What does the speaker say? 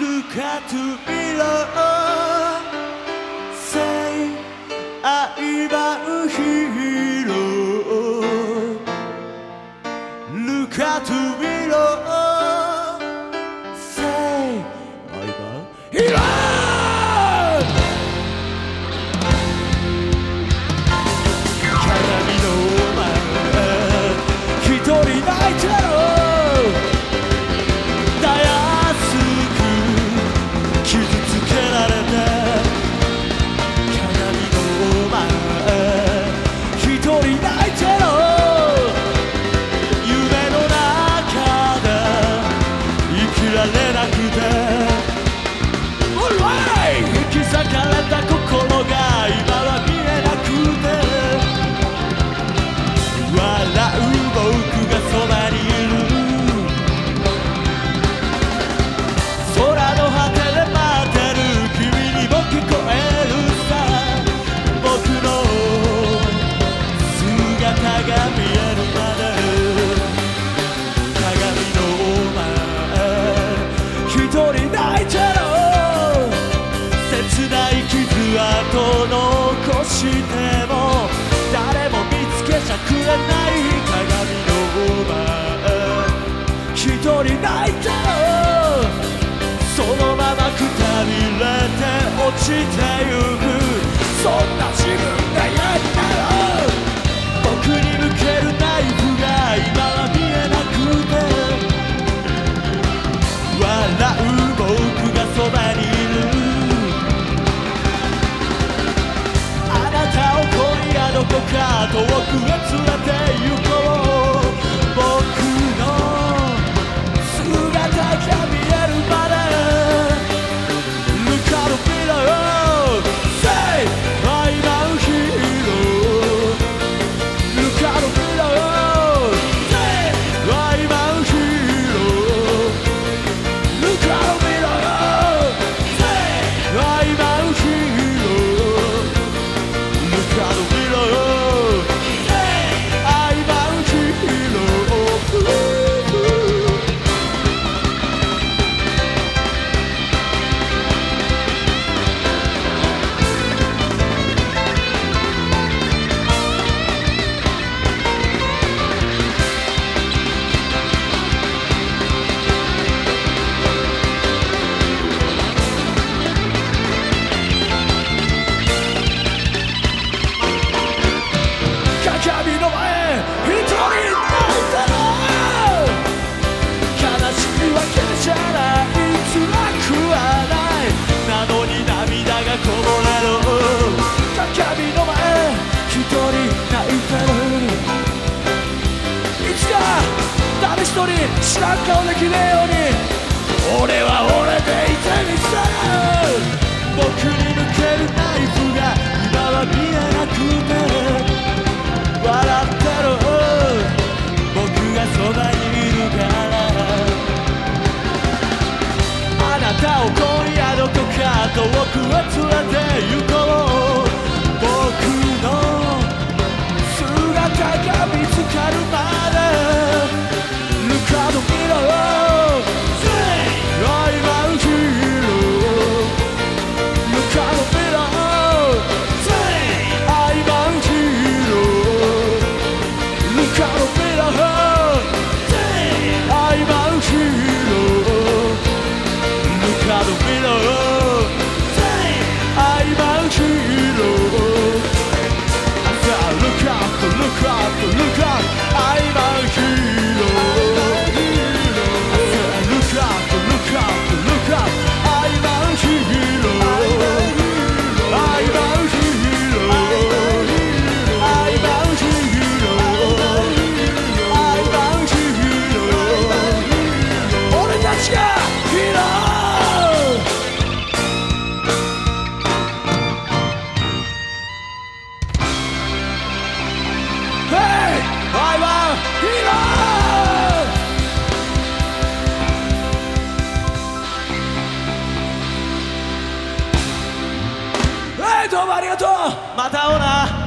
Look at below Say I'm a hero Look at below 前一人泣いてろそのままくたびれて落ちてゆくそんな自分が嫌になる僕に向けるナイフが今は見えなくて笑う僕がそばにいるあなたを今夜どこか遠くへ連れて行こ誰一人知らん顔できねえように俺は俺でいてみせる。僕に向けるナイフが今は見えなくて笑ってろ僕がそばにいるから。あなたを今夜どこか遠くへ連れて行こありがとう。また会おうな。